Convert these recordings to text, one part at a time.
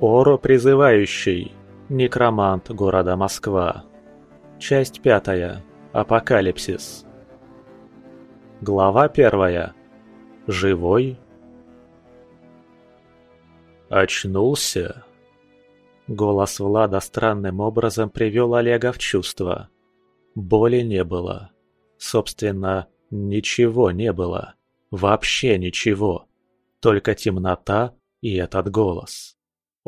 Оро призывающий. Некромант города Москва. Часть пятая. Апокалипсис. Глава первая. Живой? Очнулся? Голос Влада странным образом привел Олега в чувство. Боли не было. Собственно, ничего не было. Вообще ничего. Только темнота и этот голос.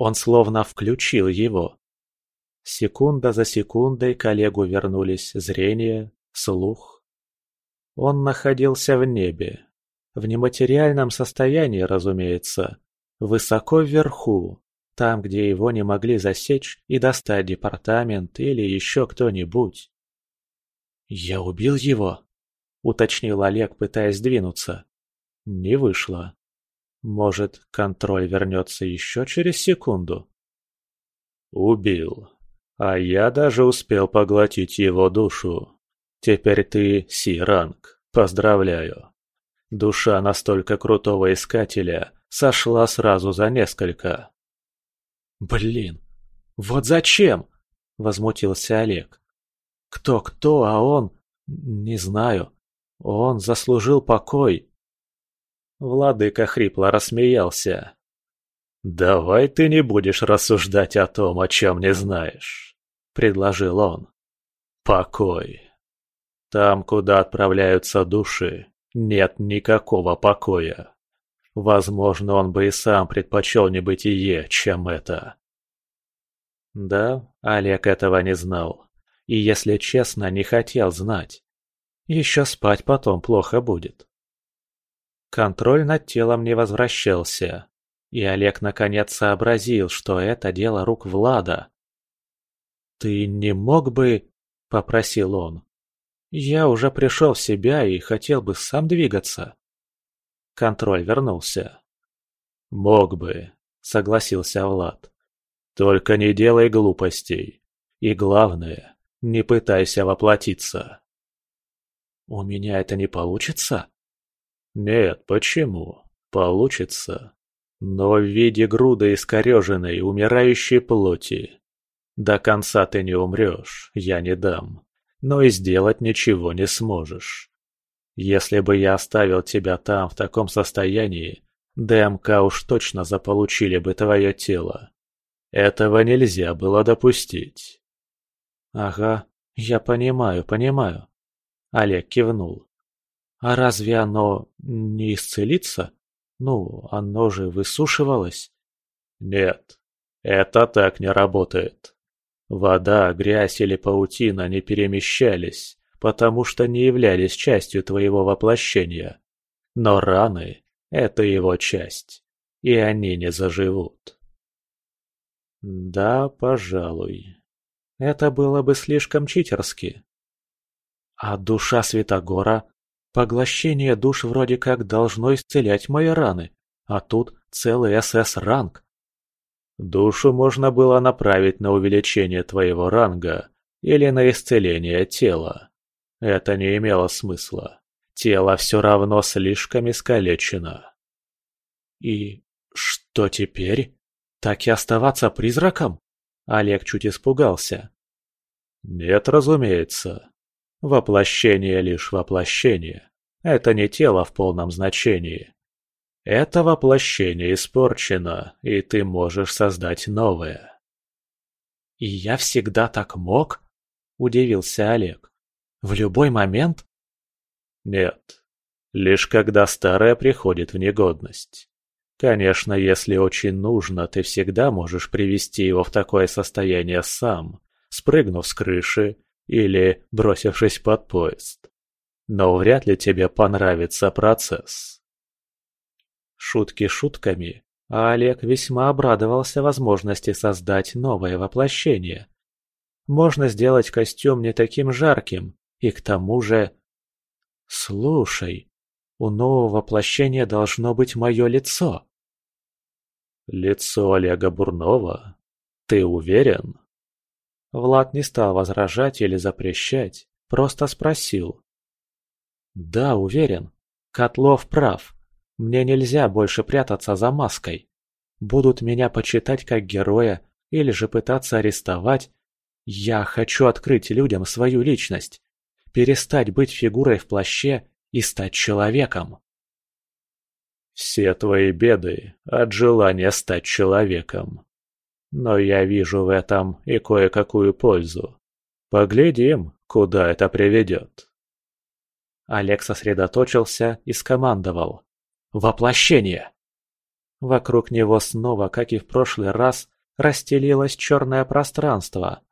Он словно включил его. Секунда за секундой к Олегу вернулись зрение, слух. Он находился в небе. В нематериальном состоянии, разумеется. Высоко вверху, там, где его не могли засечь и достать департамент или еще кто-нибудь. «Я убил его?» – уточнил Олег, пытаясь двинуться. Не вышло. Может, контроль вернется еще через секунду? Убил. А я даже успел поглотить его душу. Теперь ты Си-ранг. Поздравляю. Душа настолько крутого искателя сошла сразу за несколько. Блин, вот зачем? Возмутился Олег. Кто-кто, а он... Не знаю. Он заслужил покой. Владыка хрипло рассмеялся. «Давай ты не будешь рассуждать о том, о чем не знаешь», — предложил он. «Покой. Там, куда отправляются души, нет никакого покоя. Возможно, он бы и сам предпочел небытие, чем это». Да, Олег этого не знал. И, если честно, не хотел знать. Еще спать потом плохо будет. Контроль над телом не возвращался, и Олег наконец сообразил, что это дело рук Влада. «Ты не мог бы...» — попросил он. «Я уже пришел в себя и хотел бы сам двигаться». Контроль вернулся. «Мог бы», — согласился Влад. «Только не делай глупостей. И главное, не пытайся воплотиться». «У меня это не получится?» Нет, почему? Получится. Но в виде груды искореженной, умирающей плоти. До конца ты не умрешь, я не дам. Но и сделать ничего не сможешь. Если бы я оставил тебя там в таком состоянии, ДМК уж точно заполучили бы твое тело. Этого нельзя было допустить. Ага, я понимаю, понимаю. Олег кивнул. А разве оно не исцелится? Ну, оно же высушивалось. Нет, это так не работает. Вода, грязь или паутина не перемещались, потому что не являлись частью твоего воплощения. Но раны — это его часть, и они не заживут. Да, пожалуй. Это было бы слишком читерски. А душа Святогора Поглощение душ вроде как должно исцелять мои раны, а тут целый СС-ранг. Душу можно было направить на увеличение твоего ранга или на исцеление тела. Это не имело смысла. Тело все равно слишком искалечено. И что теперь? Так и оставаться призраком? Олег чуть испугался. Нет, разумеется. Воплощение лишь воплощение. Это не тело в полном значении. Это воплощение испорчено, и ты можешь создать новое. «И я всегда так мог?» – удивился Олег. «В любой момент?» «Нет. Лишь когда старое приходит в негодность. Конечно, если очень нужно, ты всегда можешь привести его в такое состояние сам, спрыгнув с крыши или бросившись под поезд. Но вряд ли тебе понравится процесс. Шутки шутками, а Олег весьма обрадовался возможности создать новое воплощение. Можно сделать костюм не таким жарким, и к тому же... Слушай, у нового воплощения должно быть мое лицо. Лицо Олега Бурнова? Ты уверен? Влад не стал возражать или запрещать, просто спросил. «Да, уверен. Котлов прав. Мне нельзя больше прятаться за маской. будут меня почитать как героя или же пытаться арестовать, я хочу открыть людям свою личность, перестать быть фигурой в плаще и стать человеком. Все твои беды от желания стать человеком. Но я вижу в этом и кое-какую пользу. Поглядим, куда это приведет. Олег сосредоточился и скомандовал. «Воплощение!» Вокруг него снова, как и в прошлый раз, расстелилось черное пространство.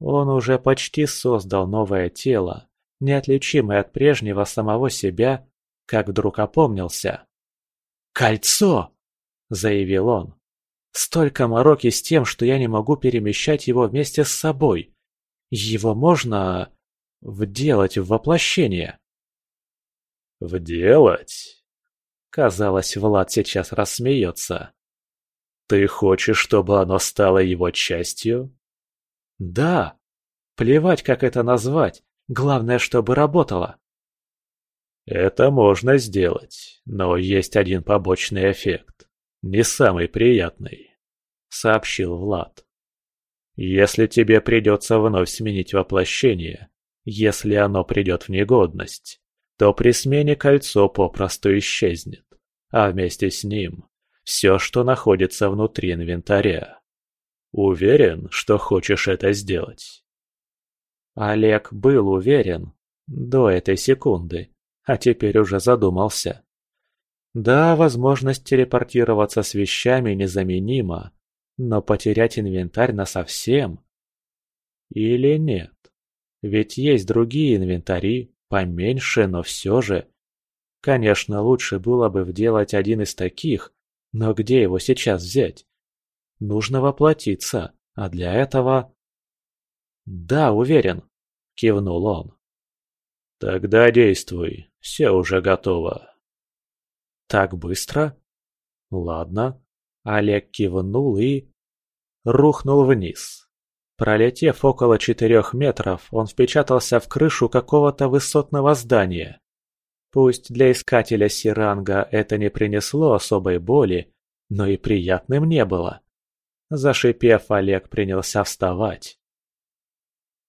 Он уже почти создал новое тело, неотличимое от прежнего самого себя, как вдруг опомнился. «Кольцо!» – заявил он. «Столько мороки с тем, что я не могу перемещать его вместе с собой. Его можно... вделать в воплощение». «Вделать?» Казалось, Влад сейчас рассмеется. «Ты хочешь, чтобы оно стало его частью?» «Да. Плевать, как это назвать. Главное, чтобы работало». «Это можно сделать, но есть один побочный эффект. Не самый приятный», — сообщил Влад. «Если тебе придется вновь сменить воплощение, если оно придет в негодность, то при смене кольцо попросту исчезнет, а вместе с ним все, что находится внутри инвентаря. Уверен, что хочешь это сделать?» Олег был уверен до этой секунды, а теперь уже задумался. Да, возможность телепортироваться с вещами незаменима, но потерять инвентарь насовсем? Или нет? Ведь есть другие инвентари, поменьше, но все же. Конечно, лучше было бы вделать один из таких, но где его сейчас взять? Нужно воплотиться, а для этого... «Да, уверен», — кивнул он. «Тогда действуй, все уже готово». «Так быстро?» «Ладно». Олег кивнул и... рухнул вниз. Пролетев около четырех метров, он впечатался в крышу какого-то высотного здания. Пусть для искателя Сиранга это не принесло особой боли, но и приятным не было. Зашипев, Олег принялся вставать.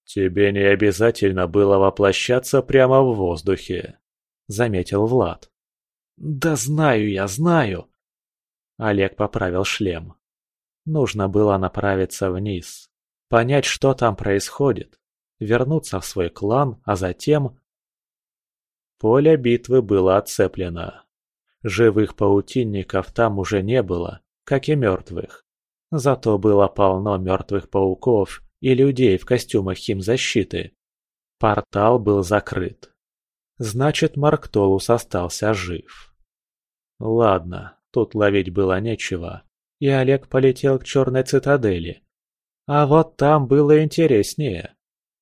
«Тебе не обязательно было воплощаться прямо в воздухе», — заметил Влад. «Да знаю я, знаю!» Олег поправил шлем. Нужно было направиться вниз, понять, что там происходит, вернуться в свой клан, а затем... Поле битвы было оцеплено. Живых паутинников там уже не было, как и мертвых. Зато было полно мертвых пауков и людей в костюмах химзащиты. Портал был закрыт. Значит, Марктолус остался жив. Ладно, тут ловить было нечего, и Олег полетел к черной цитадели. А вот там было интереснее.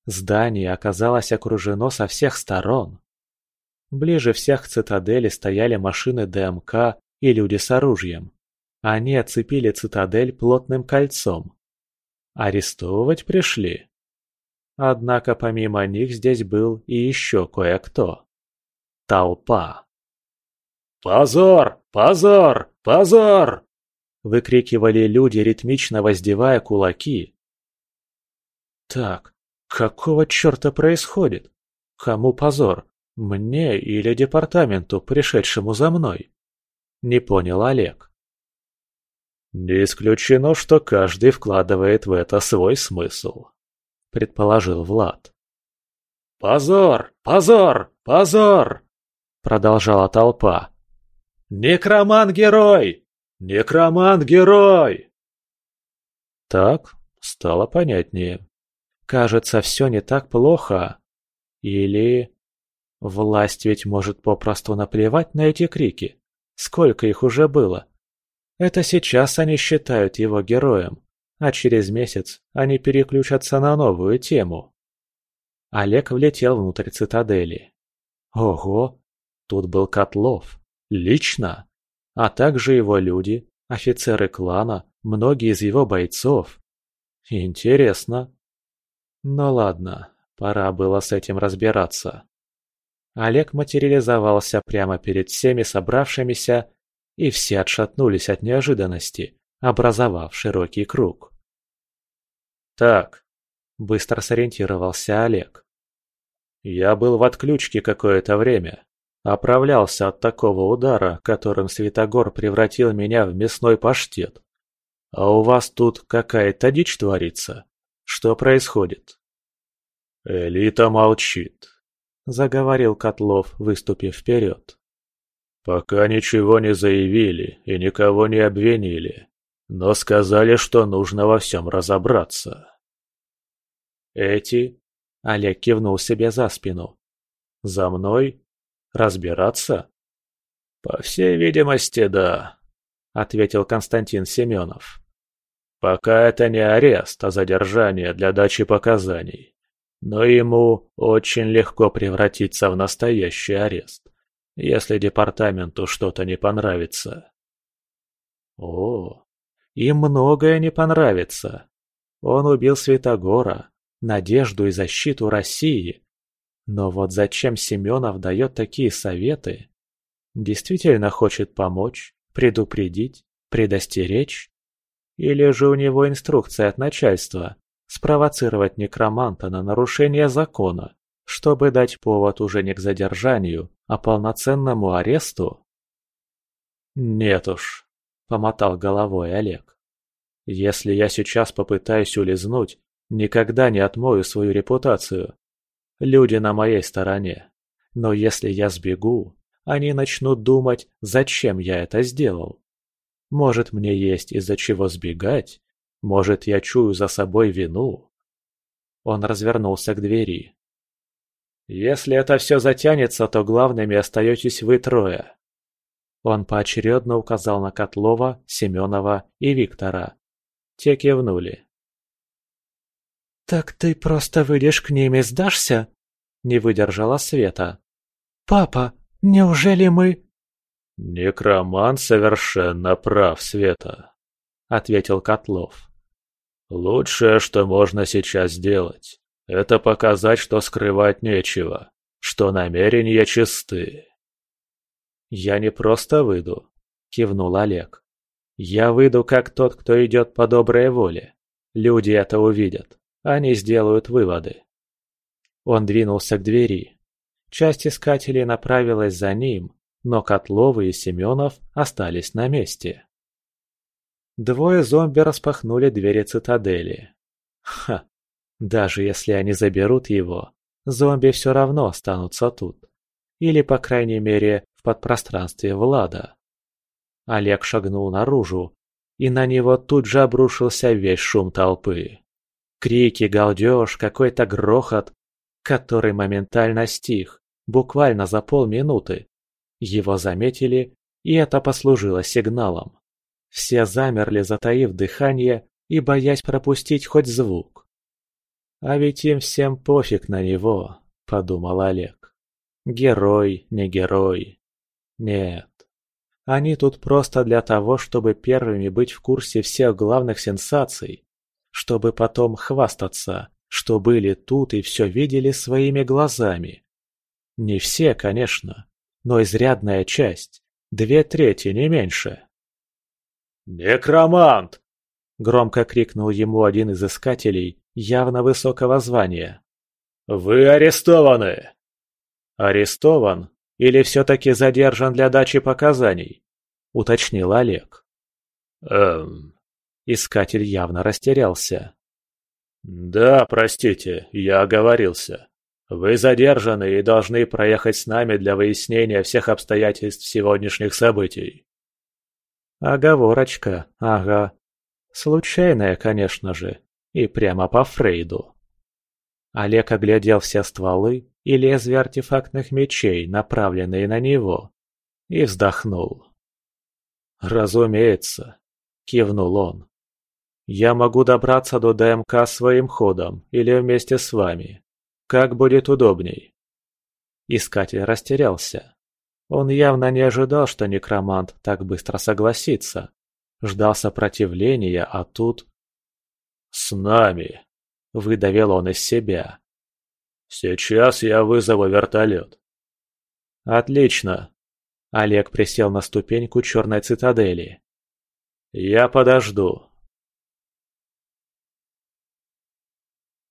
Здание оказалось окружено со всех сторон. Ближе всех к цитадели стояли машины ДМК и люди с оружием. Они оцепили цитадель плотным кольцом. Арестовывать пришли. Однако помимо них здесь был и еще кое-кто. Толпа. «Позор! Позор! Позор!» Выкрикивали люди, ритмично воздевая кулаки. «Так, какого черта происходит? Кому позор? Мне или департаменту, пришедшему за мной?» Не понял Олег. «Не исключено, что каждый вкладывает в это свой смысл», — предположил Влад. «Позор! Позор! Позор!» — продолжала толпа. «Некроман-герой! Некроман-герой!» Так стало понятнее. Кажется, все не так плохо. Или... Власть ведь может попросту наплевать на эти крики. Сколько их уже было? Это сейчас они считают его героем, а через месяц они переключатся на новую тему. Олег влетел внутрь цитадели. Ого, тут был Котлов. Лично. А также его люди, офицеры клана, многие из его бойцов. Интересно. Ну ладно, пора было с этим разбираться. Олег материализовался прямо перед всеми собравшимися и все отшатнулись от неожиданности, образовав широкий круг. «Так», — быстро сориентировался Олег. «Я был в отключке какое-то время. Оправлялся от такого удара, которым Святогор превратил меня в мясной паштет. А у вас тут какая-то дичь творится. Что происходит?» «Элита молчит», — заговорил Котлов, выступив вперед. «Пока ничего не заявили и никого не обвинили, но сказали, что нужно во всем разобраться». «Эти?» — Олег кивнул себе за спину. «За мной? Разбираться?» «По всей видимости, да», — ответил Константин Семенов. «Пока это не арест, а задержание для дачи показаний. Но ему очень легко превратиться в настоящий арест, если департаменту что-то не понравится». «О, им многое не понравится. Он убил Святогора, надежду и защиту России. Но вот зачем Семенов дает такие советы? Действительно хочет помочь, предупредить, предостеречь? Или же у него инструкция от начальства спровоцировать некроманта на нарушение закона, чтобы дать повод уже не к задержанию, а полноценному аресту? Нет уж, помотал головой Олег. Если я сейчас попытаюсь улизнуть, никогда не отмою свою репутацию. Люди на моей стороне. Но если я сбегу, они начнут думать, зачем я это сделал. Может, мне есть из-за чего сбегать? Может, я чую за собой вину? Он развернулся к двери. «Если это все затянется, то главными остаетесь вы трое». Он поочередно указал на Котлова, Семенова и Виктора. Те кивнули. «Так ты просто выйдешь к ним и сдашься?» – не выдержала Света. «Папа, неужели мы...» «Некроман совершенно прав, Света», — ответил Котлов. «Лучшее, что можно сейчас сделать, это показать, что скрывать нечего, что намерения чисты». «Я не просто выйду», — кивнул Олег. «Я выйду как тот, кто идет по доброй воле. Люди это увидят, они сделают выводы». Он двинулся к двери. Часть искателей направилась за ним, но Котловы и Семенов остались на месте. Двое зомби распахнули двери цитадели. Ха, даже если они заберут его, зомби все равно останутся тут. Или, по крайней мере, в подпространстве Влада. Олег шагнул наружу, и на него тут же обрушился весь шум толпы. Крики, галдеж, какой-то грохот, который моментально стих, буквально за полминуты. Его заметили, и это послужило сигналом. Все замерли, затаив дыхание и боясь пропустить хоть звук. «А ведь им всем пофиг на него», — подумал Олег. «Герой, не герой. Нет. Они тут просто для того, чтобы первыми быть в курсе всех главных сенсаций, чтобы потом хвастаться, что были тут и все видели своими глазами. Не все, конечно, но изрядная часть, две трети, не меньше. «Некромант!» — громко крикнул ему один из искателей, явно высокого звания. «Вы арестованы!» «Арестован или все-таки задержан для дачи показаний?» — уточнил Олег. «Эм...» Искатель явно растерялся. «Да, простите, я оговорился. Вы задержаны и должны проехать с нами для выяснения всех обстоятельств сегодняшних событий». Оговорочка, ага. Случайная, конечно же, и прямо по Фрейду. Олег оглядел все стволы и лезвия артефактных мечей, направленные на него, и вздохнул. «Разумеется», — кивнул он. «Я могу добраться до ДМК своим ходом или вместе с вами. Как будет удобней?» Искатель растерялся. Он явно не ожидал, что некромант так быстро согласится. Ждал сопротивления, а тут... «С нами!» – выдавил он из себя. «Сейчас я вызову вертолет». «Отлично!» Олег присел на ступеньку черной цитадели. «Я подожду»,